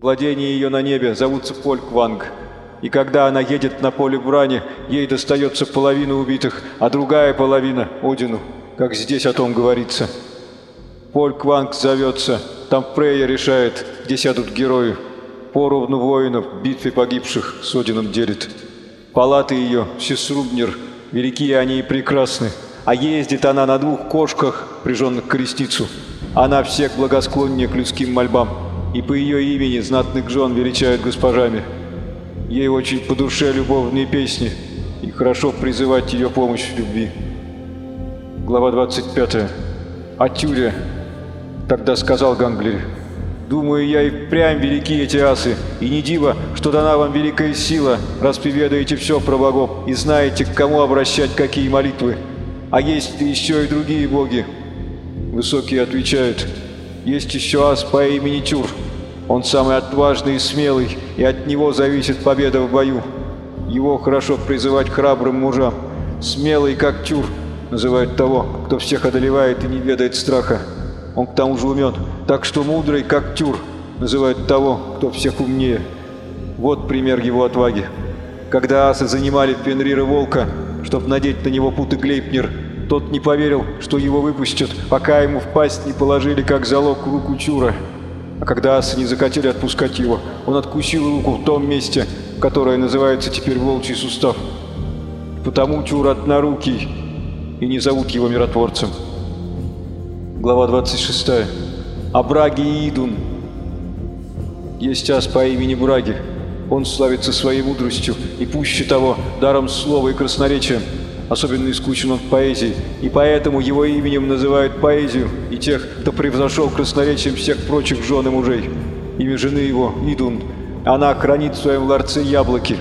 Владения ее на небе зовутся Полькванг. И когда она едет на поле брани, ей достается половина убитых, а другая половина — Одину, как здесь о том говорится. Полькванг зовется, там Прея решает, где сядут герои. Поровну воинов битве погибших с Одином делит. Палаты ее, Сесрубнер, великие они и прекрасны, а ездит она на двух кошках, приженных к крестицу. Она всех благосклоннее к людским мольбам, и по ее имени знатных жен величают госпожами. Ей очень по душе любовные песни, и хорошо призывать ее помощь в любви. Глава 25. О Тюре. Тогда сказал Ганглери. Думаю, я и прям велики эти асы, и не диво, что дана вам великая сила, раз приведаете все про богов и знаете, к кому обращать какие молитвы. А есть еще и другие боги? Высокие отвечают, есть еще ас по имени Тюр. Он самый отважный и смелый, и от него зависит победа в бою. Его хорошо призывать храбрым мужам. Смелый, как Тюр, называют того, кто всех одолевает и не ведает страха. Он к тому же умен, так что мудрый, как Тюр, называют того, кто всех умнее. Вот пример его отваги. Когда асы занимали Фенрира Волка, чтобы надеть на него путы Глейпнер, тот не поверил, что его выпустят, пока ему в пасть не положили как залог руку Чура. А когда асы не захотели отпускать его, он откусил руку в том месте, которое называется теперь волчий сустав. Потому Чур однорукий, и не зовут его миротворцем. Глава 26. О Браге и Идун. Есть ас по имени Браги. Он славится своей мудростью и пуще того, даром слова и красноречия. Особенно искусен он в поэзии, и поэтому его именем называют поэзию и тех, кто превзошел красноречием всех прочих жен и мужей. Имя жены его – Идун. Она хранит в своем ларце яблоки.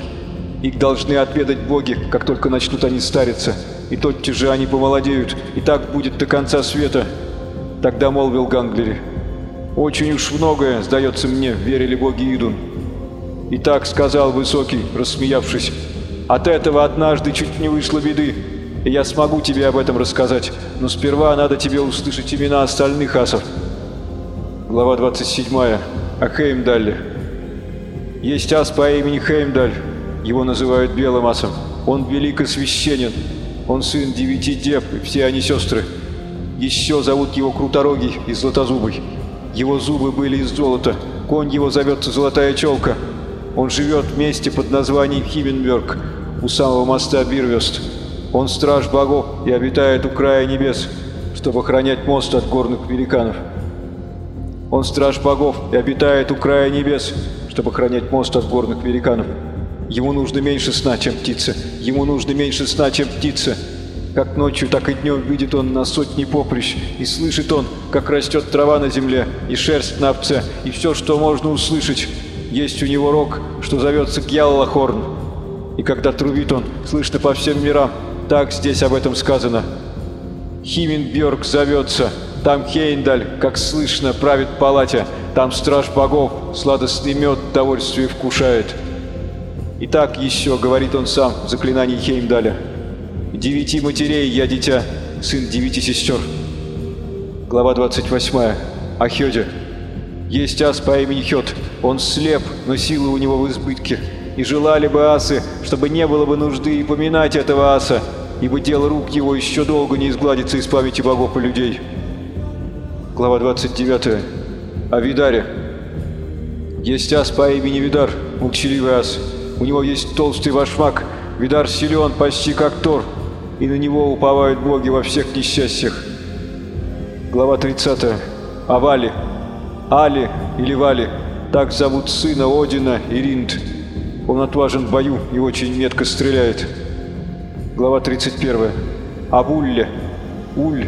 Их должны отведать боги, как только начнут они стариться, и тотчас же они помолодеют, и так будет до конца света – Тогда молвил Ганглери. «Очень уж многое, сдается мне, верили боги Идун». И так сказал Высокий, рассмеявшись. «От этого однажды чуть не вышло беды, и я смогу тебе об этом рассказать, но сперва надо тебе услышать имена остальных асов». Глава 27. О Хеймдалле. Есть ас по имени Хеймдаль. Его называют Белым асом. Он велик и священен. Он сын девяти дев, и все они сестры. Еще зовут его Круторогий и Златозубый. Его зубы были из золота, конь его зовется Золотая Челка. Он живет в месте под названием Хивенберг, у самого моста Бирвест. Он страж богов и обитает у края небес, чтобы охранять мост от горных великанов. Он страж богов и обитает у края небес, чтобы охранять мост от горных великанов. Ему нужно меньше сна, чем птица. Ему нужно меньше сна, чем птица. Как ночью, так и днем видит он на сотни поприщ, и слышит он, как растет трава на земле, и шерсть на овце, и все, что можно услышать. Есть у него рог, что зовется Гьяллахорн. И когда трубит он, слышно по всем мирам, так здесь об этом сказано. Химинберг зовется, там Хейндаль, как слышно, правит палате, там страж богов, сладостный мед довольствие вкушает. И так еще, говорит он сам, заклинаний Хеймдаля. Девяти матерей я дитя, сын девяти сестер. Глава 28. О Хёде. Есть ас по имени Хёд. Он слеп, но силы у него в избытке. И желали бы асы, чтобы не было бы нужды и поминать этого аса, ибо дело рук его еще долго не изгладится из памяти богов и людей. Глава 29. О Видаре. Есть ас по имени Видар, молчаливый ас. У него есть толстый башмак. Видар силен почти как Тор, и на него уповают боги во всех несчастьях. Глава 30. О Вале. Али или Вали. Так зовут сына Одина Иринд. Он отважен в бою и очень метко стреляет. Глава 31. Об Улле. Уль.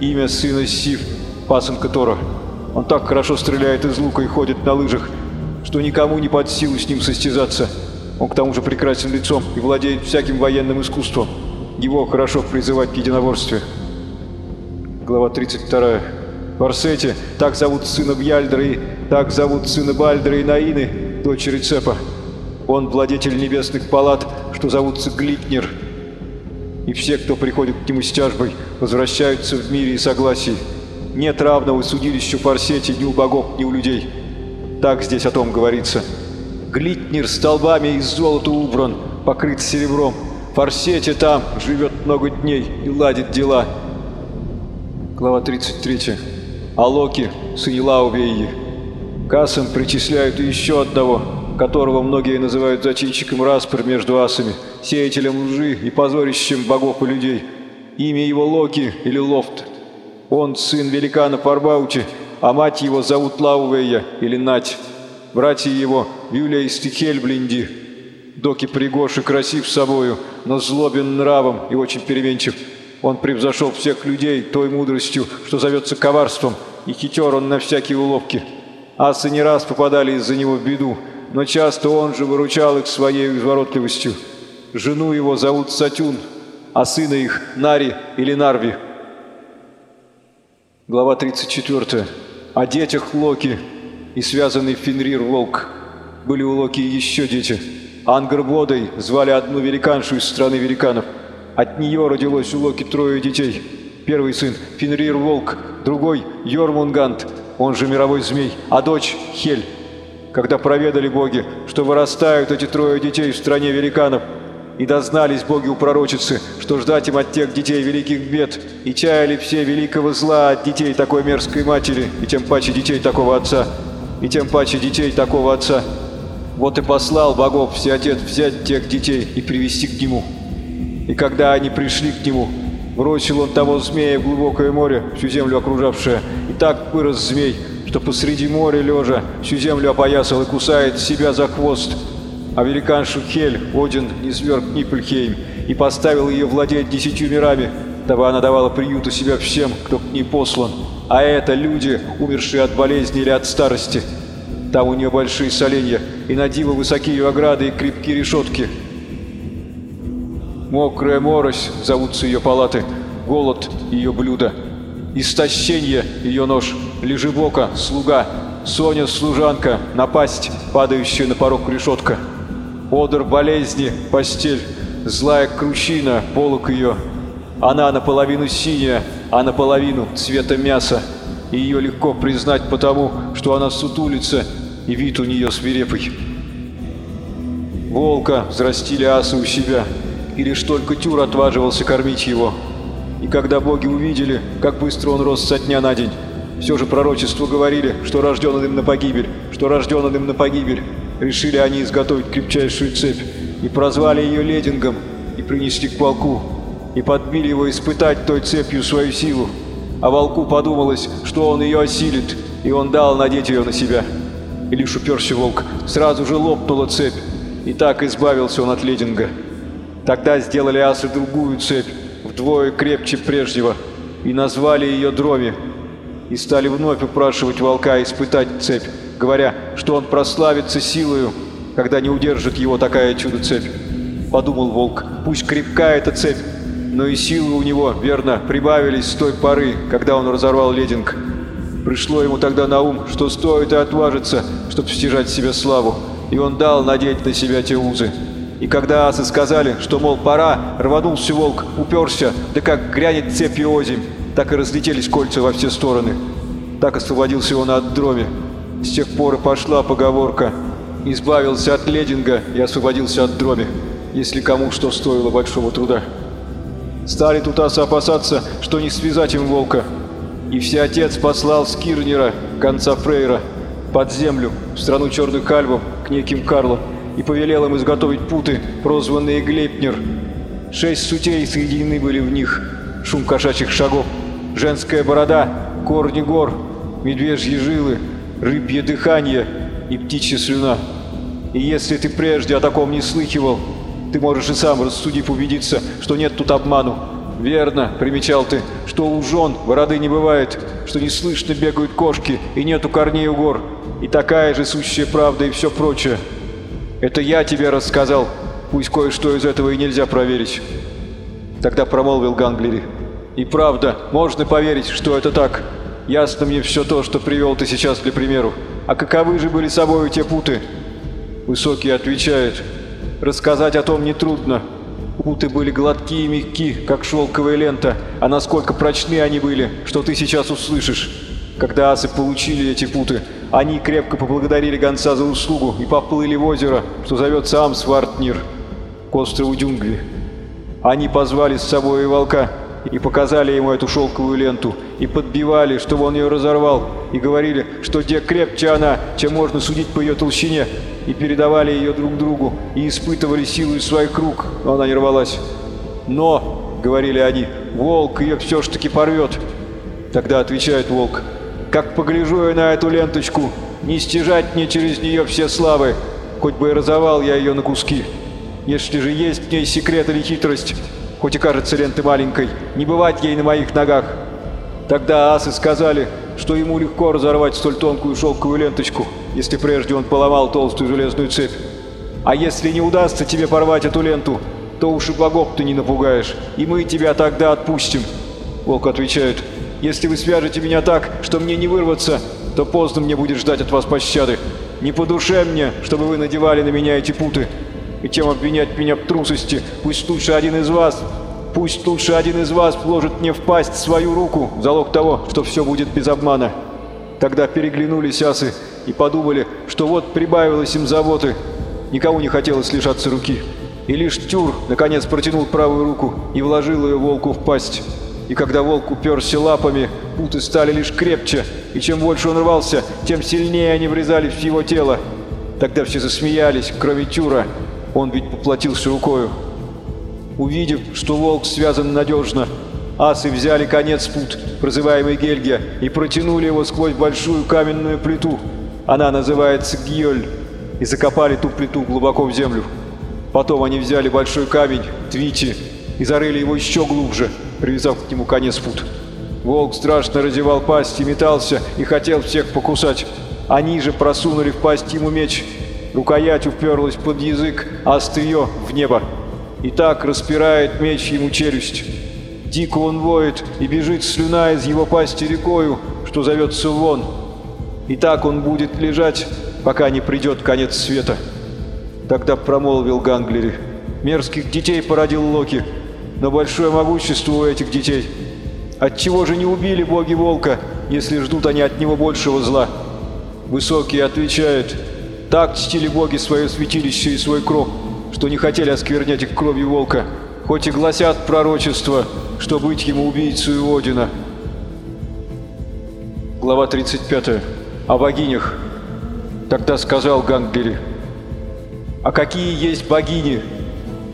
Имя сына Сив, пасынка Тора. Он так хорошо стреляет из лука и ходит на лыжах, что никому не под силу с ним состязаться. Он к тому же прекрасен лицом и владеет всяким военным искусством. Его хорошо призывать к единоборстве. Глава 32. В Арсете так зовут сына Бьяльдера и так зовут сына Бальдера и Наины, дочери Цепа. Он владетель небесных палат, что зовутся Гликнер. И все, кто приходит к нему с тяжбой, возвращаются в мире и согласии. Нет равного судилищу в Арсете ни у богов, ни у людей. Так здесь о том говорится. Глитнер столбами из золота убран, покрыт серебром. В Форсете там живет много дней и ладит дела. Глава 33. А Локи, сын Лаувеи. Кассам причисляют еще одного, которого многие называют зачинщиком распр между асами, сеятелем лжи и позорищем богов и людей. Имя его Локи или Лофт. Он сын великана Парбаути, а мать его зовут Лаувея или Нать. Братья его Юлия и Стихельблинди. Доки Пригоши красив собою, но злобен нравом и очень переменчив. Он превзошел всех людей той мудростью, что зовется коварством, и хитер он на всякие уловки. Асы не раз попадали из-за него в беду, но часто он же выручал их своей изворотливостью. Жену его зовут Сатюн, а сына их Нари или Нарви. Глава 34. О детях Локи и связанный Фенрир Волк. Были у Локи еще дети. Ангр Водой звали одну великаншу из страны великанов. От нее родилось у Локи трое детей. Первый сын – Фенрир Волк, другой – Йормунгант, он же мировой змей, а дочь – Хель. Когда проведали боги, что вырастают эти трое детей в стране великанов, и дознались боги у пророчицы, что ждать им от тех детей великих бед, и чаяли все великого зла от детей такой мерзкой матери, и тем паче детей такого отца, и тем паче детей такого отца. Вот и послал богов все отец взять тех детей и привести к нему. И когда они пришли к нему, бросил он того змея в глубокое море, всю землю окружавшее, и так вырос змей, что посреди моря лежа всю землю опоясал и кусает себя за хвост. А великаншу Хель Один низверг Ниппельхейм и поставил ее владеть десятью мирами, дабы она давала приют у себя всем, кто к ней послан. А это люди, умершие от болезни или от старости. Там у нее большие соленья, и на диво высокие ограды и крепкие решетки. Мокрая морось зовутся ее палаты, голод — ее блюдо. Истощение — ее нож, лежебока — слуга, Соня — служанка, напасть, падающая на порог решетка. Одор болезни — постель, злая кручина — полок ее. Она наполовину синяя, а наполовину цвета мяса. И ее легко признать потому, что она сутулится, и вид у нее свирепый. Волка взрастили асы у себя, и лишь только Тюр отваживался кормить его. И когда боги увидели, как быстро он рос со дня на день, все же пророчества говорили, что рожден он им на погибель, что рожден он им на погибель. Решили они изготовить крепчайшую цепь, и прозвали ее ледингом, и принесли к волку, и подбили его испытать той цепью свою силу. А волку подумалось, что он ее осилит, и он дал надеть ее на себя. И лишь уперся волк, сразу же лопнула цепь, и так избавился он от лединга. Тогда сделали асы другую цепь, вдвое крепче прежнего, и назвали ее Дроми, и стали вновь упрашивать волка испытать цепь, говоря, что он прославится силою, когда не удержит его такая чудо-цепь. Подумал волк, пусть крепка эта цепь, но и силы у него, верно, прибавились с той поры, когда он разорвал лединг. Пришло ему тогда на ум, что стоит и отважиться, чтобы стяжать себе славу, и он дал надеть на себя те узы. И когда асы сказали, что, мол, пора, рванулся волк, уперся, да как грянет цепью озимь, так и разлетелись кольца во все стороны. Так освободился он от дроми. С тех пор и пошла поговорка «Избавился от лединга и освободился от дроми», если кому что стоило большого труда. Стали тут асы опасаться, что не связать им волка. И всеотец послал Скирнера, конца Фрейра, под землю, в страну черных альвов, к неким Карлам, и повелел им изготовить путы, прозванные Глейпнер. Шесть сутей соединены были в них, шум кошачьих шагов, женская борода, корни гор, медвежьи жилы, рыбье дыхание и птичья слюна. И если ты прежде о таком не слыхивал, ты можешь и сам рассудив убедиться, что нет тут обману. Верно, примечал ты, что у жен бороды не бывает, что не слышно бегают кошки и нету корней у гор, и такая же сущая правда и все прочее. Это я тебе рассказал, пусть кое-что из этого и нельзя проверить. Тогда промолвил Ганглери. И правда, можно поверить, что это так. Ясно мне все то, что привел ты сейчас для примеру. А каковы же были собою те путы? Высокий отвечает. Рассказать о том нетрудно. Путы были гладкие и мягки, как шелковая лента, а насколько прочны они были, что ты сейчас услышишь. Когда асы получили эти путы, они крепко поблагодарили гонца за услугу и поплыли в озеро, что зовется Амсвартнир, к острову Дюнгви. Они позвали с собой и волка и показали ему эту шелковую ленту, и подбивали, чтобы он ее разорвал, и говорили, что где крепче она, чем можно судить по ее толщине, и передавали ее друг другу, и испытывали силу из своих рук, но она не рвалась. «Но», — говорили они, — «волк ее все ж таки порвет». Тогда отвечает волк, «Как погляжу я на эту ленточку, не стяжать мне через нее все славы, хоть бы и разорвал я ее на куски. Если же есть в ней секрет или хитрость, хоть и кажется ленты маленькой, не бывать ей на моих ногах». Тогда асы сказали, что ему легко разорвать столь тонкую шелковую ленточку, если прежде он поломал толстую железную цепь. А если не удастся тебе порвать эту ленту, то уж и богов ты не напугаешь, и мы тебя тогда отпустим. Волк отвечает, если вы свяжете меня так, что мне не вырваться, то поздно мне будет ждать от вас пощады. Не по душе мне, чтобы вы надевали на меня эти путы. И тем обвинять меня в трусости, пусть лучше один из вас, пусть лучше один из вас вложит мне в пасть свою руку, залог того, что все будет без обмана. Тогда переглянулись асы и подумали, что вот прибавилось им заботы. Никому не хотелось лишаться руки. И лишь Тюр, наконец, протянул правую руку и вложил ее волку в пасть. И когда волк уперся лапами, путы стали лишь крепче, и чем больше он рвался, тем сильнее они врезались в его тело. Тогда все засмеялись, кроме Тюра. Он ведь поплатился рукою. Увидев, что волк связан надежно, асы взяли конец пут, прозываемый Гельгия, и протянули его сквозь большую каменную плиту. Она называется Гьёль, и закопали ту плиту глубоко в землю. Потом они взяли большой камень, Твити, и зарыли его еще глубже, привязав к нему конец пут. Волк страшно разевал пасть и метался, и хотел всех покусать. Они же просунули в пасть ему меч. Рукоять уперлась под язык, а острие — в небо. И так распирает меч ему челюсть. Дико он воет, и бежит слюна из его пасти рекою, что зовется вон. И так он будет лежать, пока не придет конец света. Тогда промолвил Ганглери. Мерзких детей породил Локи, но большое могущество у этих детей. Отчего же не убили боги волка, если ждут они от него большего зла? Высокий отвечает, так чтили боги свое святилище и свой кров, что не хотели осквернять их кровью волка, хоть и гласят пророчество, что быть ему убийцей Одина. Глава 35. О богинях. Тогда сказал Ганглери. «А какие есть богини?»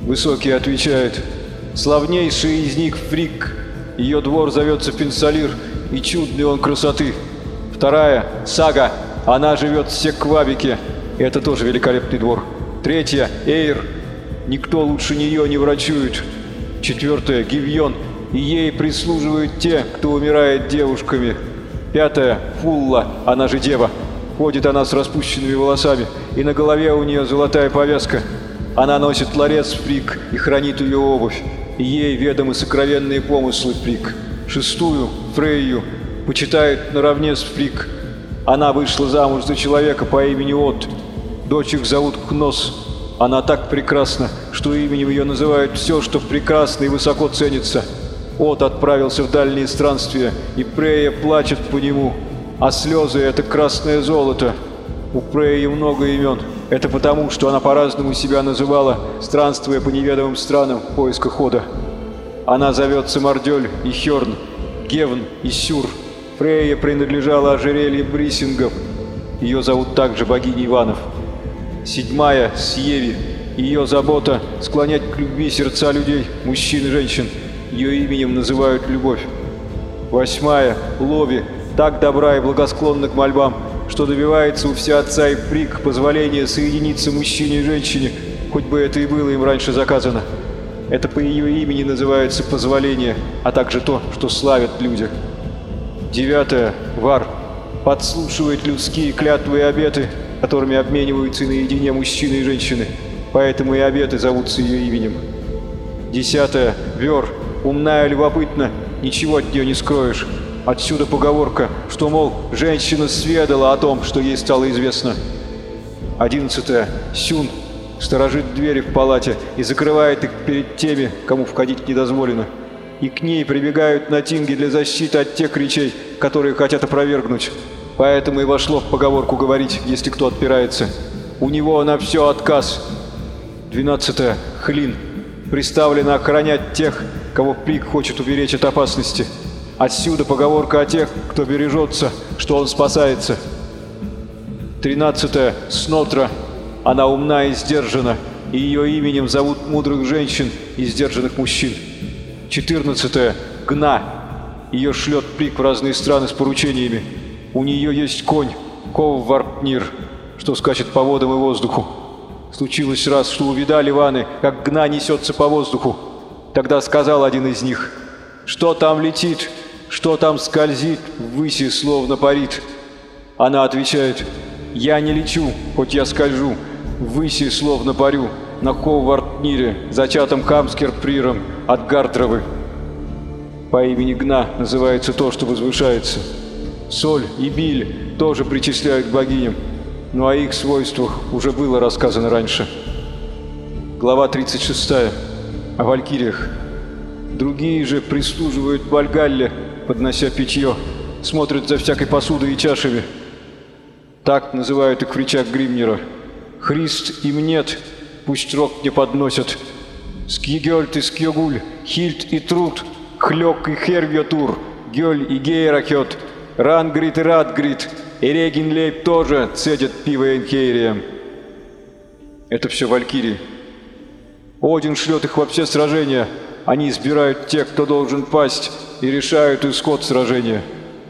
Высокий отвечает. «Славнейший из них Фрик. Ее двор зовется Пенсалир, и чудный он красоты. Вторая — Сага. Она живет в Секвабике. Это тоже великолепный двор. Третья — Эйр. Никто лучше нее не врачует. Четвертая — Гивьон. И ей прислуживают те, кто умирает девушками. Пятая — Фулла. Она же дева. Ходит она с распущенными волосами, и на голове у нее золотая повязка. Она носит ларец Фрик и хранит ее обувь. Ей ведомы сокровенные помыслы Фрик. Шестую, Фрейю, почитает наравне с Фрик. Она вышла замуж за человека по имени От. Дочь их зовут Кнос. Она так прекрасна, что именем ее называют все, что прекрасно и высоко ценится. От отправился в дальние странствия, и Прея плачет по нему, а слезы — это красное золото. У Преи много имен. Это потому, что она по-разному себя называла, странствуя по неведомым странам в поисках хода. Она зовется Мордёль и Хёрн, Гевн и Сюр. Фрейя принадлежала ожерелье Брисингов. Ее зовут также богиня Иванов. Седьмая — Сьеви. Ее забота — склонять к любви сердца людей, мужчин и женщин. Ее именем называют Любовь. Восьмая — Лови так добра и благосклонна к мольбам, что добивается у всеотца и прик позволения соединиться мужчине и женщине, хоть бы это и было им раньше заказано. Это по ее имени называется позволение, а также то, что славят люди. Девятое. Вар. Подслушивает людские клятвы и обеты, которыми обмениваются наедине мужчины и женщины, поэтому и обеты зовутся ее именем. Десятое. Вер. Умная любопытна, ничего от нее не скроешь. Отсюда поговорка, что, мол, женщина сведала о том, что ей стало известно. Одиннадцатое. Сюн сторожит двери в палате и закрывает их перед теми, кому входить не дозволено. И к ней прибегают на тинги для защиты от тех речей, которые хотят опровергнуть. поэтому и вошло в поговорку говорить, если кто отпирается. У него на все отказ. Двенадцатое. Хлин. Приставлено охранять тех, кого Прик хочет уберечь от опасности. Отсюда поговорка о тех, кто бережется, что он спасается. Тринадцатое. Снотра. Она умна и сдержана, и ее именем зовут мудрых женщин и сдержанных мужчин. Четырнадцатое. Гна. Ее шлет Прик в разные страны с поручениями. У нее есть конь, Ковварпнир, что скачет по водам и воздуху. Случилось раз, что увидали ваны, как гна несется по воздуху. Тогда сказал один из них, что там летит, что там скользит, ввыси словно парит. Она отвечает, я не лечу, хоть я скольжу, ввыси словно парю, на Коввартнире, зачатом Камскер-приром от Гартровы. По имени Гна называется то, что возвышается. Соль и биль тоже причисляют к богиням, но о их свойствах уже было рассказано раньше. Глава 36. О валькириях. Другие же прислуживают Вальгалле, поднося питье, смотрят за всякой посудой и чашами. Так называют их в речах Гримнера. Христ им нет, пусть рок не подносят. Скигельт и Скьогуль, Хильт и Труд, Хлёк и Хервьотур, Гёль и Гейракет, Рангрид и Радгрид, и Регенлейб тоже цедят пиво Энхейрием. Это все валькирии. Один шлет их во все сражения. Они избирают тех, кто должен пасть, и решают исход сражения.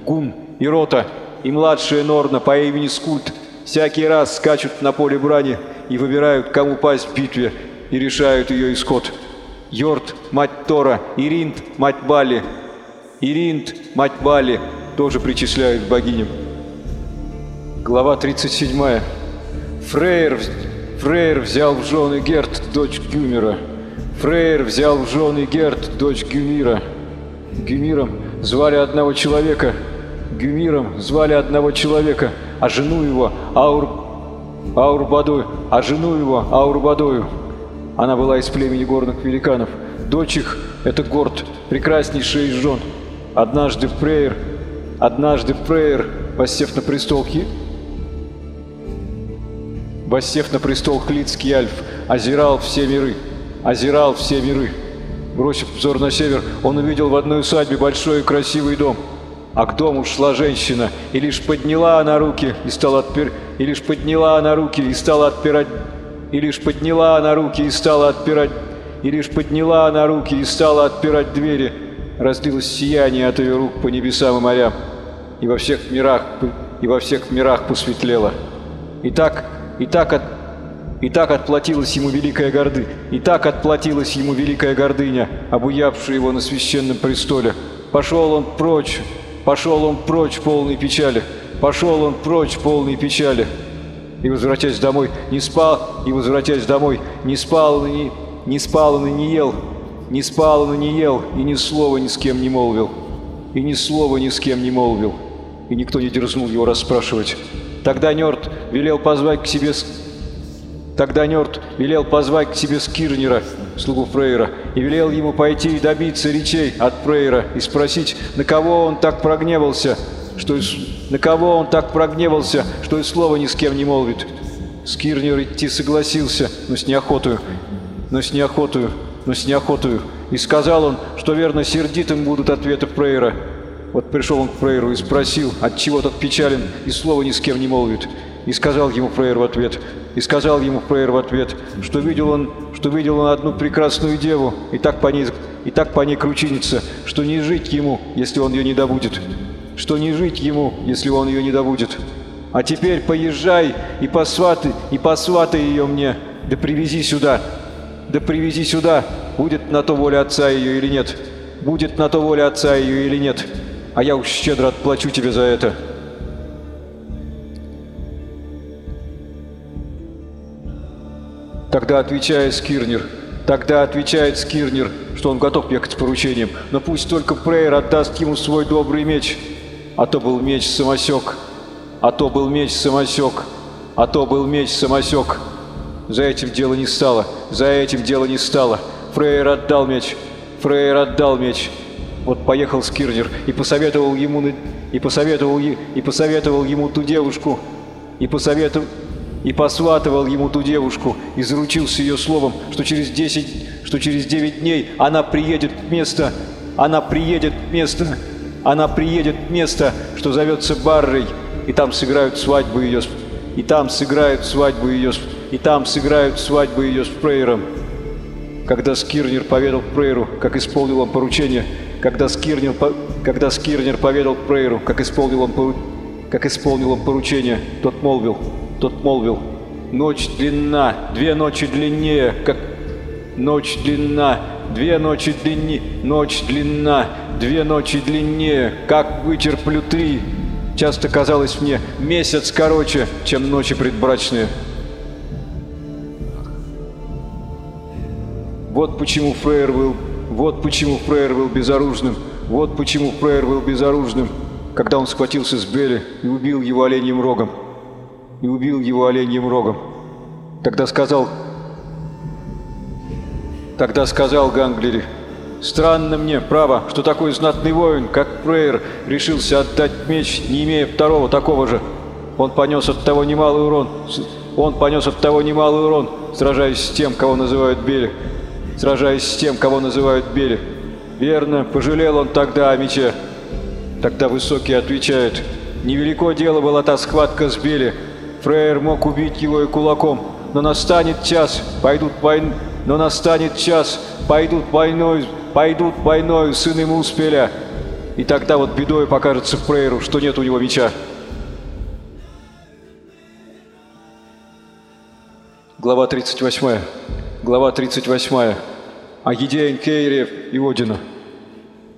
Гун и Рота, и младшая Норна по имени Скульт всякий раз скачут на поле брани и выбирают, кому пасть в битве, и решают ее исход. Йорд, мать Тора, Иринд, мать Бали. Иринд, мать Бали, тоже причисляют богиням. Глава 37. Фрейр, Фрейр взял в жены Герт, дочь Гюмера. Фрейр взял в жены Герт, дочь Гюмира. Гюмиром звали одного человека. Гюмиром звали одного человека, а жену его Аур... Аурбадою, а жену его Аурбадою. Она была из племени горных великанов. Дочь их — это Горд, прекраснейшая из жен. Однажды Фрейр Однажды Фрейр, воссев на престол Хи... Воссев на престол Хлицкий Альф, озирал все миры, озирал все миры. Бросив взор на север, он увидел в одной усадьбе большой и красивый дом. А к дому шла женщина, и лишь подняла она руки и стала отпир... и лишь подняла она руки и стала отпирать... и лишь подняла она руки и стала отпирать... и лишь подняла она руки и стала отпирать двери, разлилось сияние от ее рук по небесам и морям, и во всех мирах, и во всех мирах посветлело. И так, и так от и так отплатилась ему великая горды, и так отплатилась ему великая гордыня, обуявшая его на священном престоле. Пошел он прочь, пошел он прочь полной печали, пошел он прочь полной печали. И возвратясь домой, не спал, и возвратясь домой, не спал, и не, не спал, и не ел, не спал он и не ел, и ни слова ни с кем не молвил. И ни слова ни с кем не молвил. И никто не дерзнул его расспрашивать. Тогда Нёрд велел позвать к себе... Тогда Нёрд велел позвать к себе Скирнера, слугу Фрейра, и велел ему пойти и добиться речей от Фрейра и спросить, на кого он так прогневался, что и... на кого он так прогневался, что и слова ни с кем не молвит. Скирнер идти согласился, но с неохотою, но с неохотою, но с неохотою. И сказал он, что верно сердитым будут ответы Фрейра. Вот пришел он к Фрейру и спросил, от чего тот печален и слова ни с кем не молвит. И сказал ему Фрейр в ответ, и сказал ему Фрейр в ответ, что видел он, что видел он одну прекрасную деву, и так по ней, и так по ней кручинится, что не жить ему, если он ее не добудет, что не жить ему, если он ее не добудет. А теперь поезжай и посватай, и посватай ее мне, да привези сюда, да привези сюда, будет на то воля отца ее или нет. Будет на то воля отца ее или нет. А я уж щедро отплачу тебе за это. Тогда отвечает Скирнер, тогда отвечает Скирнер, что он готов ехать с поручением, но пусть только Прейер отдаст ему свой добрый меч. А то был меч самосек, а то был меч самосек, а то был меч самосек. За этим дело не стало, за этим дело не стало. Фрейер отдал меч, Фрейер отдал меч. Вот поехал Скирнер и посоветовал ему и посоветовал и посоветовал ему ту девушку и посоветовал и посватывал ему ту девушку и заручился ее словом, что через десять, что через девять дней она приедет место, она приедет место, она приедет место, что зовется Баррой, и там сыграют свадьбу ее, и там сыграют свадьбу ее, и там сыграют свадьбу ее с Прейером. Когда Скирнер поведал Прейеру, как исполнил он поручение, когда Скирнер, когда Скирнер поведал Прейеру, как исполнил он, как исполнил он поручение, тот молвил – тот молвил, «Ночь длинна, две ночи длиннее, как... Ночь длинна, две ночи длиннее, ночь длинна, две ночи длиннее, как вычерплю три. Часто казалось мне месяц короче, чем ночи предбрачные». Вот почему Фрейер был, вот почему Фрейер был безоружным, вот почему Фрейер был безоружным, когда он схватился с Белли и убил его оленьим рогом и убил его оленьим рогом. Тогда сказал... Тогда сказал Ганглери, «Странно мне, право, что такой знатный воин, как Прейер, решился отдать меч, не имея второго такого же. Он понес от того немалый урон, он понес от того немалый урон, сражаясь с тем, кого называют Бели, сражаясь с тем, кого называют Бели. Верно, пожалел он тогда о мече». Тогда Высокий отвечает, «Невелико дело была та схватка с Бели, Фрейер мог убить его и кулаком, но настанет час, пойдут войн... но настанет час, пойдут войной, пойдут войной сыны Муспеля. И тогда вот бедой покажется Фрейру, что нет у него меча. Глава 38. Глава 38. О еде Энкейриев и Одина.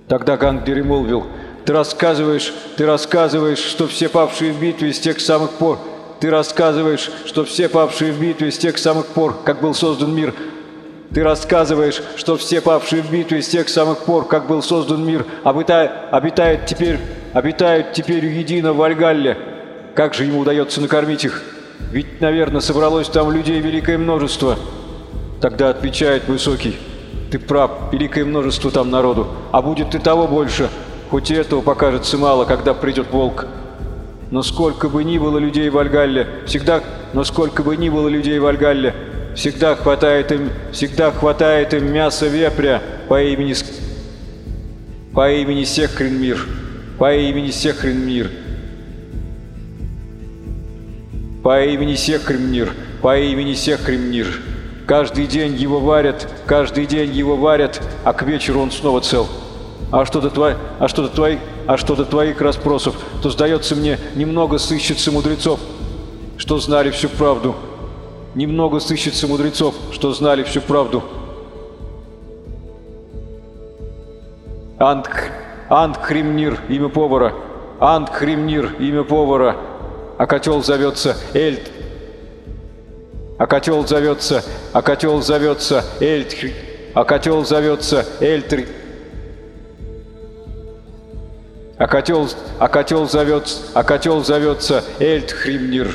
Тогда Гангдери молвил, «Ты рассказываешь, ты рассказываешь, что все павшие в битве с тех самых пор, ты рассказываешь, что все павшие в битве с тех самых пор, как был создан мир, ты рассказываешь, что все павшие в битве с тех самых пор, как был создан мир, обитают, обитают теперь, обитают теперь едино в Вальгалле. Как же ему удается накормить их? Ведь, наверное, собралось там людей великое множество. Тогда отвечает Высокий. Ты прав, великое множество там народу, а будет и того больше, хоть и этого покажется мало, когда придет волк. Но сколько бы ни было людей в Альгалле, всегда, но сколько бы ни было людей в Альгалле, всегда хватает им, всегда хватает им мяса вепря по имени по имени Сехринмир, по имени Сехринмир, по имени Сехринмир, по имени Сехринмир. Каждый день его варят, каждый день его варят, а к вечеру он снова цел. А что до, твои, а что до, твоих, а что до твоих расспросов, то, сдается мне, немного сыщется мудрецов, что знали всю правду. Немного сыщется мудрецов, что знали всю правду. Антх, Антхримнир, имя повара. Антхримнир, имя повара. А котел зовется Эльт. А котел зовется, а котел зовется Эльт. А котел зовется Эльтри. А котел, а котел зовется, а котел зовется Эльтхримнир.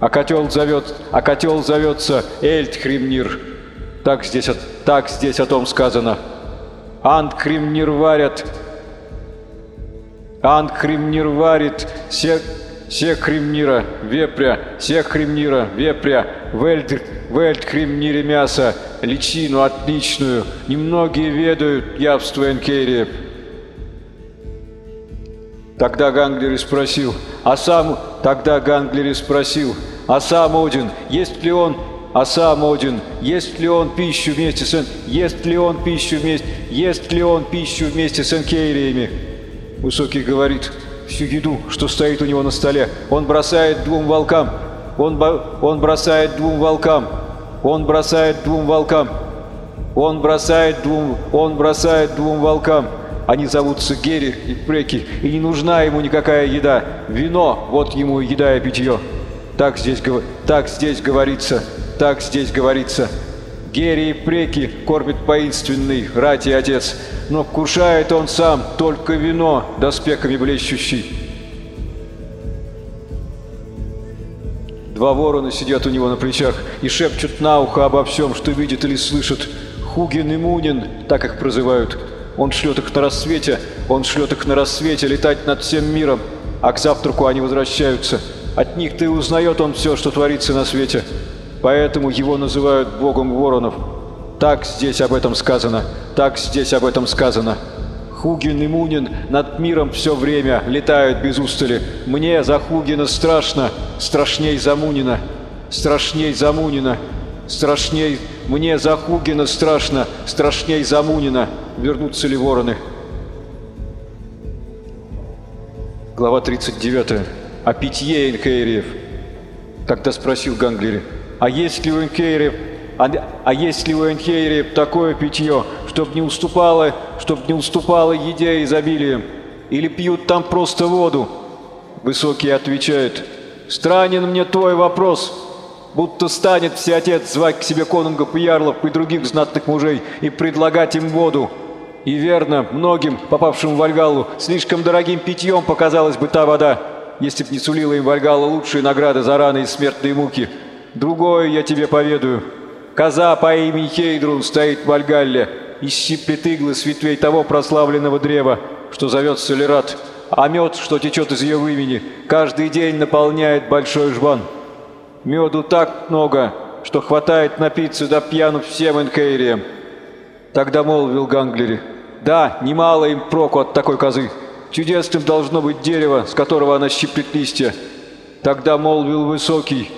А котел зовет, а котел зовется Эльтхримнир. Так здесь, так здесь о том сказано. Ангхримнир варят, Ангхримнир варит, се, Секхримнира, вепря, Секхримнира, вепря, Вельд, Вельдхримнире мясо, личину отличную. Немногие ведают явство Энкериев. Тогда Ганглери спросил, а сам... Тогда Ганглери спросил, а сам Один, есть ли он... А сам Один, есть ли он пищу вместе с... Есть ли он пищу вместе... Есть ли он пищу вместе с Энкейриями? Высокий говорит, всю еду, что стоит у него на столе, он бросает двум волкам. Он, бо... он бросает двум волкам. Он бросает двум волкам. Он бросает двум... Он бросает двум волкам. Они зовутся Герри и Преки, и не нужна ему никакая еда. Вино, вот ему еда и питье. Так здесь, так здесь говорится, так здесь говорится. Герри и Преки кормит поинственный рати отец, но кушает он сам только вино, доспехами блещущий. Два ворона сидят у него на плечах и шепчут на ухо обо всем, что видят или слышат. Хугин и Мунин, так их прозывают. Он шлет их на рассвете, он шлет их на рассвете летать над всем миром, а к завтраку они возвращаются. От них-то и узнает он все, что творится на свете. Поэтому его называют богом воронов. Так здесь об этом сказано, так здесь об этом сказано. Хугин и Мунин над миром все время летают без устали. Мне за Хугина страшно, страшней за Мунина, страшней за Мунина, страшней... Мне за Хугина страшно, страшней за Мунина. Вернутся ли вороны? Глава 39. О питье Энкейриев. Тогда спросил Ганглери. А есть ли у Энкейриев а, а есть ли у Энхейри такое питье, чтоб не уступало, чтоб не уступало еде изобилием? Или пьют там просто воду?» Высокий отвечает. «Странен мне твой вопрос, будто станет всеотец звать к себе конунгов и и других знатных мужей и предлагать им воду. И верно, многим, попавшим в Вальгалу, слишком дорогим питьем показалась бы та вода, если б не сулила им Вальгала лучшие награды за раны и смертные муки. Другое я тебе поведаю». Коза по имени Хейдрун стоит в Вальгалле и щиплет иглы с ветвей того прославленного древа, что зовется Лерат, а мед, что течет из ее вымени, каждый день наполняет большой жбан. Меду так много, что хватает напиться до пьяну всем инкейриям. Тогда молвил Ганглери, да, немало им проку от такой козы. Чудесным должно быть дерево, с которого она щиплет листья. Тогда молвил Высокий,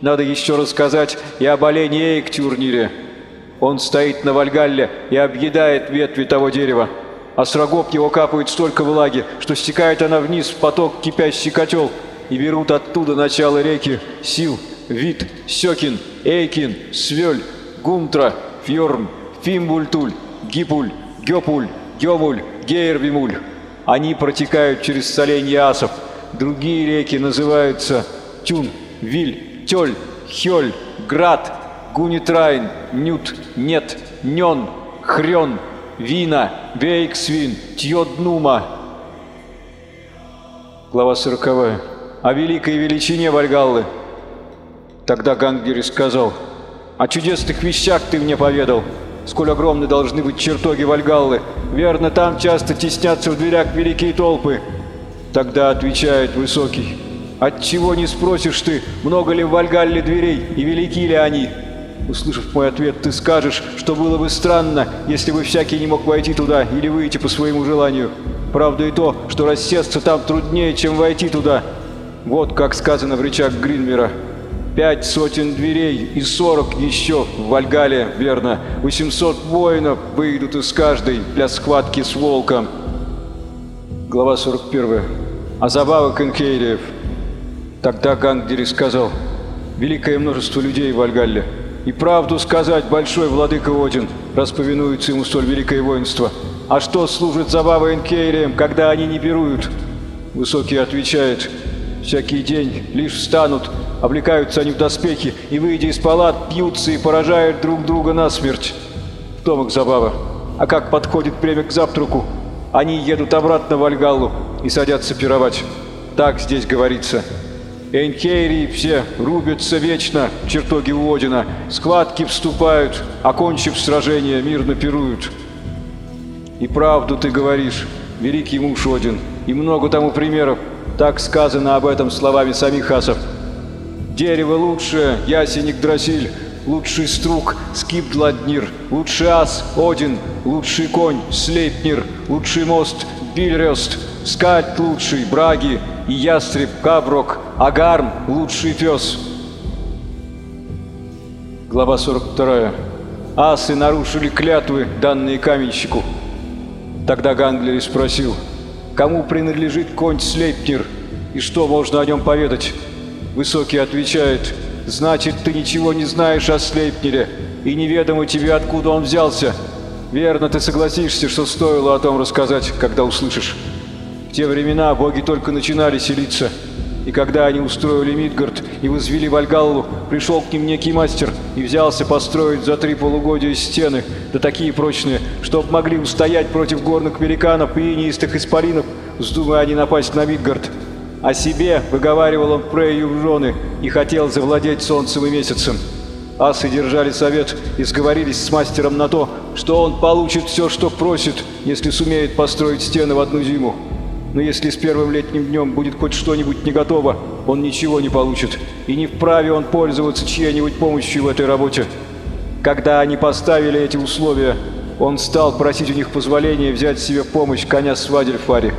надо еще рассказать и об олене Эйктюрнире. Он стоит на Вальгалле и объедает ветви того дерева. А с рогов его капает столько влаги, что стекает она вниз в поток кипящий котел, и берут оттуда начало реки Сил, Вит, Сёкин, Эйкин, Свёль, Гумтра, Фьорм, Фимбультуль, Гипуль, Гёпуль, Гёмуль, Гейрвимуль. Они протекают через соленье асов. Другие реки называются Тюн, Виль, Тёль, Хёль, Град, Гунитрайн, Нют, Нет, Нён, Хрён, Вина, Вейксвин, Тьоднума. Глава сороковая. О великой величине Вальгаллы. Тогда Гангери сказал, «О чудесных вещах ты мне поведал, сколь огромны должны быть чертоги Вальгаллы. Верно, там часто теснятся в дверях великие толпы». Тогда отвечает Высокий, Отчего не спросишь ты, много ли в Вальгалле дверей и велики ли они? Услышав мой ответ, ты скажешь, что было бы странно, если бы всякий не мог войти туда или выйти по своему желанию. Правда и то, что рассесться там труднее, чем войти туда. Вот как сказано в речах Гринмера. Пять сотен дверей и сорок еще в Вальгале, верно. Восемьсот воинов выйдут из каждой для схватки с волком. Глава 41. О забавах инкейриев. Тогда Гангдери сказал, «Великое множество людей в Альгалле, и правду сказать, большой владыка Один, раз повинуется ему столь великое воинство. А что служит забавой инкейриям, когда они не пируют?» Высокий отвечает, «Всякий день лишь встанут, облекаются они в доспехи, и, выйдя из палат, пьются и поражают друг друга насмерть. В их забава. А как подходит время к завтраку, они едут обратно в Альгаллу и садятся пировать. Так здесь говорится». Энкерии все рубятся вечно в чертоге Одина, схватки вступают, окончив сражение, мирно пируют. И правду ты говоришь, великий муж Один, и много тому примеров, так сказано об этом словами самих асов. Дерево лучшее, ясеник Драсиль, лучший струк, скип Дладнир, лучший ас, Один, лучший конь, Слейпнир, лучший мост, Бильрёст, скать лучший, Браги, и ястреб, Каброк, Агарм, лучший пес. Глава 42. Асы нарушили клятвы, данные каменщику. Тогда Ганглери спросил, кому принадлежит конь Слейпнер и что можно о нем поведать. Высокий отвечает, значит, ты ничего не знаешь о Слейпнере и неведомо тебе, откуда он взялся. Верно, ты согласишься, что стоило о том рассказать, когда услышишь те времена боги только начинали селиться. И когда они устроили Мидгард и возвели Вальгаллу, пришел к ним некий мастер и взялся построить за три полугодия стены, да такие прочные, чтоб могли устоять против горных великанов и инеистых исполинов, вздумая они напасть на Мидгард. О себе выговаривал он Прею в жены и хотел завладеть солнцем и месяцем. Асы держали совет и сговорились с мастером на то, что он получит все, что просит, если сумеет построить стены в одну зиму. Но если с первым летним днем будет хоть что-нибудь не готово, он ничего не получит, и не вправе он пользоваться чьей-нибудь помощью в этой работе. Когда они поставили эти условия, он стал просить у них позволения взять себе помощь коня Свадельфари,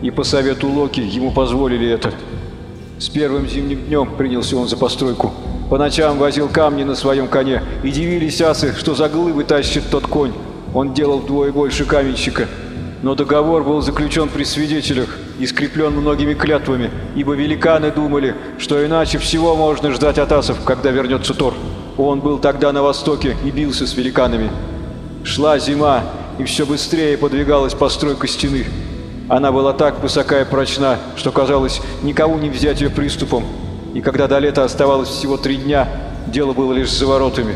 и по совету Локи ему позволили это. С первым зимним днем принялся он за постройку. По ночам возил камни на своем коне, и дивились асы, что за глыбы тащит тот конь. Он делал вдвое больше каменщика. Но договор был заключен при свидетелях и скреплен многими клятвами, ибо великаны думали, что иначе всего можно ждать от асов, когда вернется Тор. Он был тогда на востоке и бился с великанами. Шла зима, и все быстрее подвигалась постройка стены. Она была так высока и прочна, что казалось, никого не взять ее приступом. И когда до лета оставалось всего три дня, дело было лишь за воротами.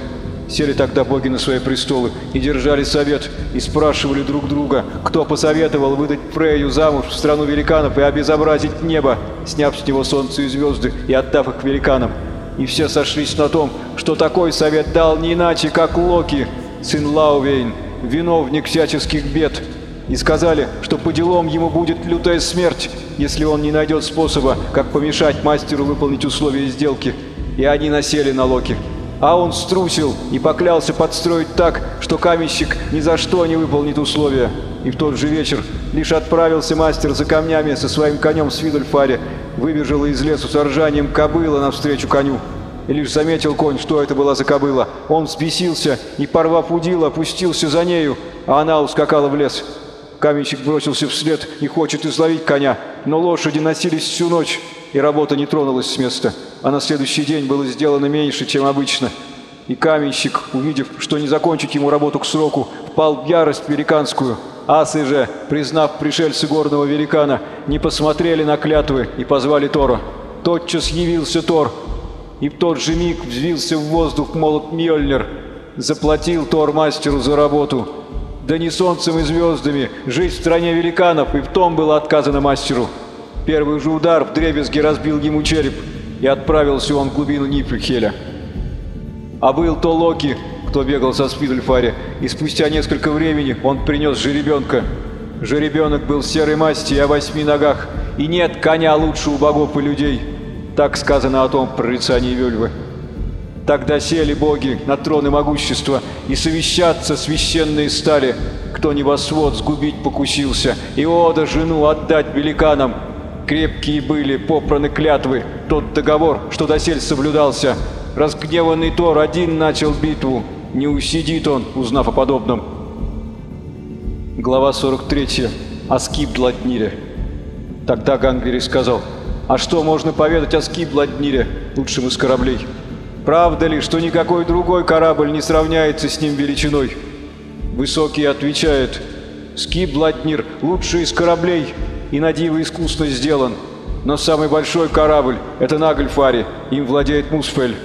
Сели тогда боги на свои престолы и держали совет, и спрашивали друг друга, кто посоветовал выдать Фрейю замуж в страну великанов и обезобразить небо, сняв с него солнце и звезды и отдав их великанам. И все сошлись на том, что такой совет дал не иначе, как Локи, сын Лаувейн, виновник всяческих бед, и сказали, что по делам ему будет лютая смерть, если он не найдет способа, как помешать мастеру выполнить условия сделки. И они насели на Локи. А он струсил и поклялся подстроить так, что каменщик ни за что не выполнит условия. И в тот же вечер лишь отправился мастер за камнями со своим конем с Видульфаре, выбежала из лесу с ржанием кобыла навстречу коню. И лишь заметил конь, что это была за кобыла. Он взбесился и, порвав удил, опустился за нею, а она ускакала в лес. Каменщик бросился вслед и хочет изловить коня, но лошади носились всю ночь, и работа не тронулась с места. А на следующий день было сделано меньше, чем обычно. И каменщик, увидев, что не закончить ему работу к сроку, впал в ярость великанскую. Асы же, признав пришельца горного великана, не посмотрели на клятвы и позвали Тора. Тотчас явился Тор, и в тот же миг взвился в воздух молот Мьёльнир. Заплатил Тор мастеру за работу. Да не солнцем и звездами, жить в стране великанов, и в том было отказано мастеру. Первый же удар в дребезги разбил ему череп, и отправился он в глубину Нифльхеля. А был то Локи, кто бегал со Спидульфари, и спустя несколько времени он принес жеребенка. Жеребенок был серой масти и о восьми ногах, и нет коня лучше у богов и людей. Так сказано о том прорицании Вельвы. Тогда сели боги на троны могущества, и совещаться священные стали, кто небосвод сгубить покусился, и Ода жену отдать великанам. Крепкие были попраны клятвы, тот договор, что досель соблюдался. Разгневанный Тор один начал битву, не усидит он, узнав о подобном. Глава 43. О Скиб-Длатнире. Тогда Гангвери сказал — а что можно поведать о Скибладнире, лучшем из кораблей? Правда ли, что никакой другой корабль не сравняется с ним величиной? Высокий отвечает, Скибладнир лучший из кораблей и на диво искусно сделан. Но самый большой корабль — это Нагльфари, им владеет Мусфель.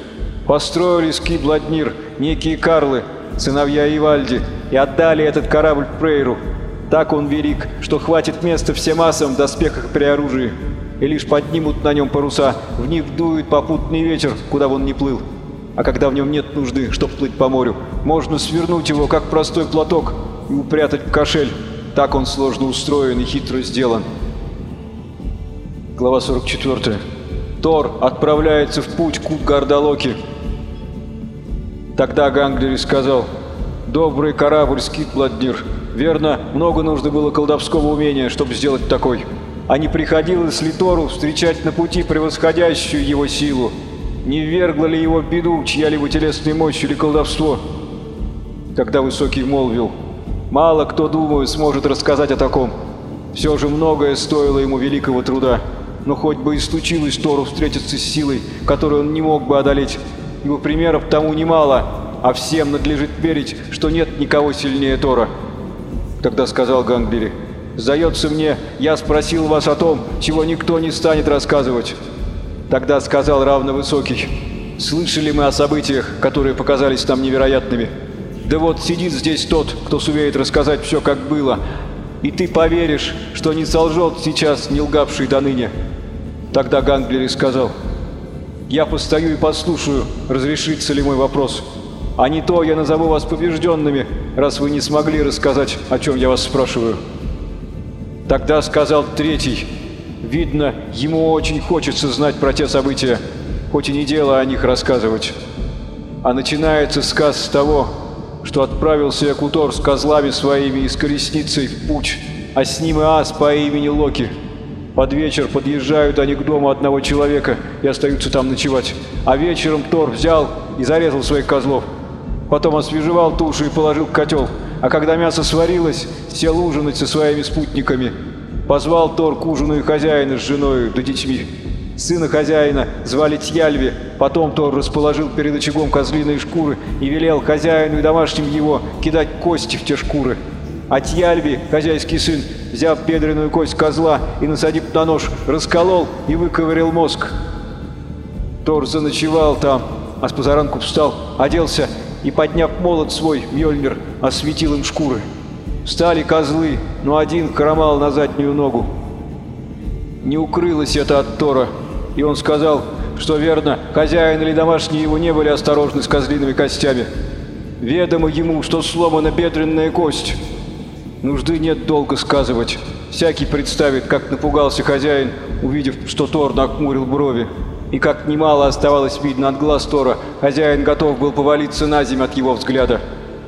Построили Скибладнир некие Карлы, сыновья Ивальди, и отдали этот корабль Прейру. Так он велик, что хватит места всем асам в доспехах при оружии и лишь поднимут на нем паруса, в них дует попутный ветер, куда он не плыл. А когда в нем нет нужды, чтоб плыть по морю, можно свернуть его, как простой платок, и упрятать в кошель. Так он сложно устроен и хитро сделан. Глава 44. Тор отправляется в путь к Утгардалоке. Тогда Ганглери сказал, «Добрый корабль Скитбладнир. Верно, много нужно было колдовского умения, чтобы сделать такой» а не приходилось ли Тору встречать на пути превосходящую его силу? Не ввергла ли его беду чья-либо телесная мощь или колдовство? Когда Высокий молвил, мало кто, думаю, сможет рассказать о таком. Все же многое стоило ему великого труда, но хоть бы и случилось Тору встретиться с силой, которую он не мог бы одолеть, его примеров тому немало, а всем надлежит верить, что нет никого сильнее Тора. Тогда сказал Гангбери, Сдается мне, я спросил вас о том, чего никто не станет рассказывать. Тогда сказал равновысокий. Слышали мы о событиях, которые показались нам невероятными. Да вот сидит здесь тот, кто сумеет рассказать все, как было. И ты поверишь, что не солжет сейчас, не лгавший до ныне. Тогда Ганглери сказал. Я постою и послушаю, разрешится ли мой вопрос. А не то я назову вас побежденными, раз вы не смогли рассказать, о чем я вас спрашиваю. Тогда сказал третий. Видно, ему очень хочется знать про те события, хоть и не дело о них рассказывать. А начинается сказ с того, что отправился Якутор с козлами своими и с колесницей в путь, а с ним и ас по имени Локи. Под вечер подъезжают они к дому одного человека и остаются там ночевать. А вечером Тор взял и зарезал своих козлов. Потом освежевал тушу и положил в котел. А когда мясо сварилось, сел ужинать со своими спутниками. Позвал Тор к ужину и хозяина с женой да детьми. Сына хозяина звали Тьяльви. Потом Тор расположил перед очагом козлиные шкуры и велел хозяину и домашним его кидать кости в те шкуры. А Тьяльви, хозяйский сын, взяв бедренную кость козла и насадив на нож, расколол и выковырял мозг. Тор заночевал там, а с позаранку встал, оделся и, подняв молот свой, Мьёльнир осветил им шкуры. Встали козлы, но один хромал на заднюю ногу. Не укрылось это от Тора, и он сказал, что верно, хозяин или домашние его не были осторожны с козлиными костями. Ведомо ему, что сломана бедренная кость. Нужды нет долго сказывать. Всякий представит, как напугался хозяин, увидев, что Тор нахмурил брови. И как немало оставалось видно от глаз Тора, хозяин готов был повалиться на землю от его взгляда.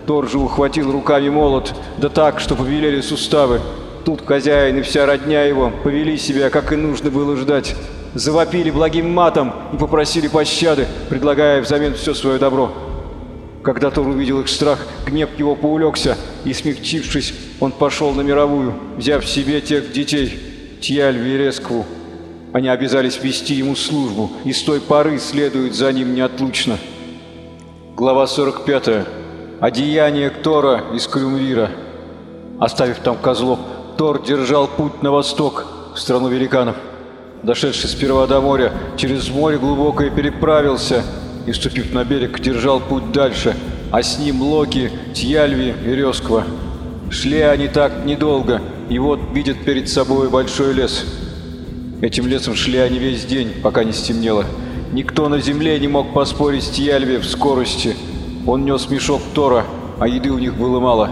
Тор же ухватил руками молот, да так, что побелели суставы. Тут хозяин и вся родня его повели себя, как и нужно было ждать. Завопили благим матом и попросили пощады, предлагая взамен все свое добро. Когда Тор увидел их страх, гнев его поулегся, и, смягчившись, он пошел на мировую, взяв себе тех детей, Тьяльви и Рескву. Они обязались вести ему службу, и с той поры следуют за ним неотлучно. Глава 45. Одеяние Тора из Крюмвира. Оставив там козлов, Тор держал путь на восток, в страну великанов. Дошедший сперва до моря, через море глубокое переправился и, ступив на берег, держал путь дальше, а с ним Локи, Тьяльви и Рёсква. Шли они так недолго, и вот видят перед собой большой лес. Этим лесом шли они весь день, пока не стемнело. Никто на земле не мог поспорить с Тьяльви в скорости. Он нес мешок Тора, а еды у них было мало.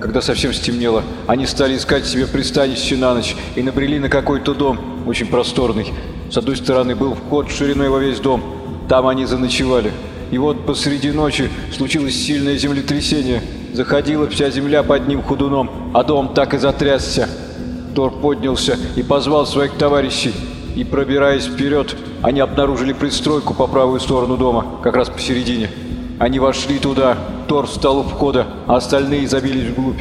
Когда совсем стемнело, они стали искать себе пристанище на ночь и набрели на какой-то дом, очень просторный. С одной стороны был вход шириной во весь дом. Там они заночевали. И вот посреди ночи случилось сильное землетрясение. Заходила вся земля под ним худуном, а дом так и затрясся. Тор поднялся и позвал своих товарищей. И, пробираясь вперед, они обнаружили пристройку по правую сторону дома, как раз посередине. Они вошли туда, Тор встал у входа, а остальные забились вглубь.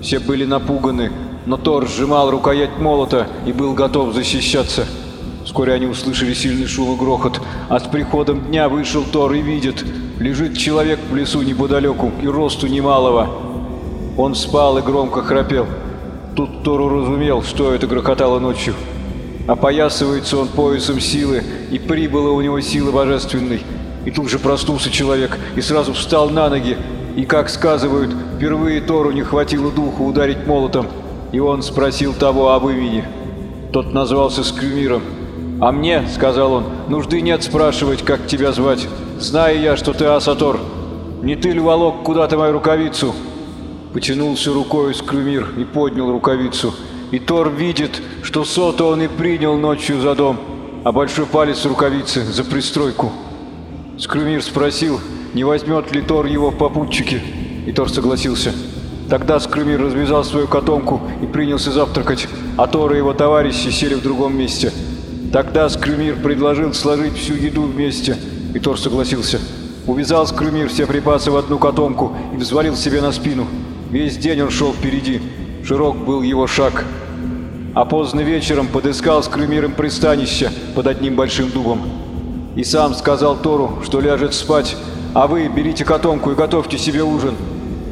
Все были напуганы, но Тор сжимал рукоять молота и был готов защищаться. Вскоре они услышали сильный шум и грохот, а с приходом дня вышел Тор и видит, лежит человек в лесу неподалеку и росту немалого. Он спал и громко храпел. Тут Тор уразумел, что это грохотало ночью. Опоясывается он поясом силы, и прибыла у него сила божественной. И тут же проснулся человек и сразу встал на ноги. И, как сказывают, впервые Тору не хватило духу ударить молотом. И он спросил того об имени. Тот назвался Скрюмиром. «А мне, — сказал он, — нужды нет спрашивать, как тебя звать. Знаю я, что ты Асатор. Не ты ли волок куда-то мою рукавицу?» Потянулся рукой Скрюмир и поднял рукавицу. И Тор видит, что сота он и принял ночью за дом, а большой палец рукавицы за пристройку. Скрюмир спросил, не возьмет ли Тор его в попутчики, и Тор согласился. Тогда Скрюмир развязал свою котомку и принялся завтракать, а Тор и его товарищи сели в другом месте. Тогда Скрюмир предложил сложить всю еду вместе, и Тор согласился. Увязал Скрюмир все припасы в одну котомку и взвалил себе на спину. Весь день он шел впереди, широк был его шаг. А поздно вечером подыскал с Крымиром пристанище под одним большим дубом. И сам сказал Тору, что ляжет спать, а вы берите котомку и готовьте себе ужин.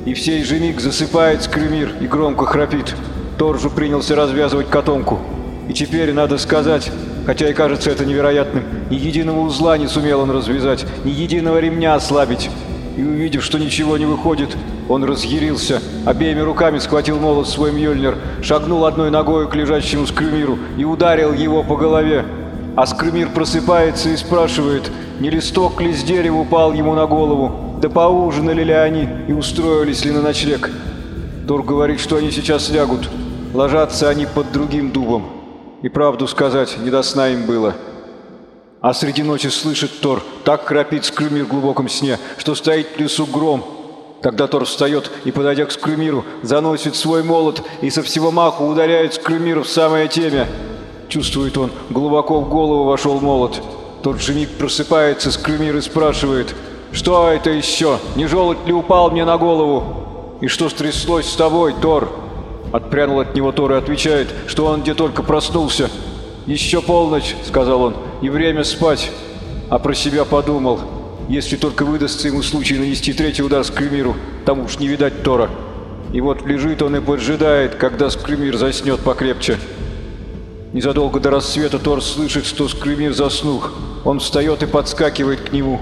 И в сей же миг засыпает Скрюмир и громко храпит. Тор же принялся развязывать котомку. И теперь надо сказать, хотя и кажется это невероятным, ни единого узла не сумел он развязать, ни единого ремня ослабить. И увидев, что ничего не выходит, он разъярился, обеими руками схватил молот свой Мьёльнир, шагнул одной ногой к лежащему Скрюмиру и ударил его по голове. А Скрымир просыпается и спрашивает, не листок ли с дерева упал ему на голову, да поужинали ли они и устроились ли на ночлег. Тор говорит, что они сейчас лягут. Ложатся они под другим дубом. И правду сказать, не до сна им было. А среди ночи слышит Тор, так храпит Скрымир в глубоком сне, что стоит в лесу гром. Тогда Тор встает и, подойдя к Скрымиру, заносит свой молот и со всего маху ударяет Скрымиру в самое темя. Чувствует он, глубоко в голову вошел молот. Тот же миг просыпается Скрымир и спрашивает, «Что это еще? Не желудь ли упал мне на голову?» «И что стряслось с тобой, Тор?» Отпрянул от него Тор и отвечает, что он где только проснулся. «Еще полночь», — сказал он, — «и время спать». А про себя подумал, если только выдастся ему случай нанести третий удар Скрымиру, там уж не видать Тора. И вот лежит он и поджидает, когда Скрымир заснет покрепче. Незадолго до рассвета Тор слышит, что Скрымир заснул. Он встает и подскакивает к нему.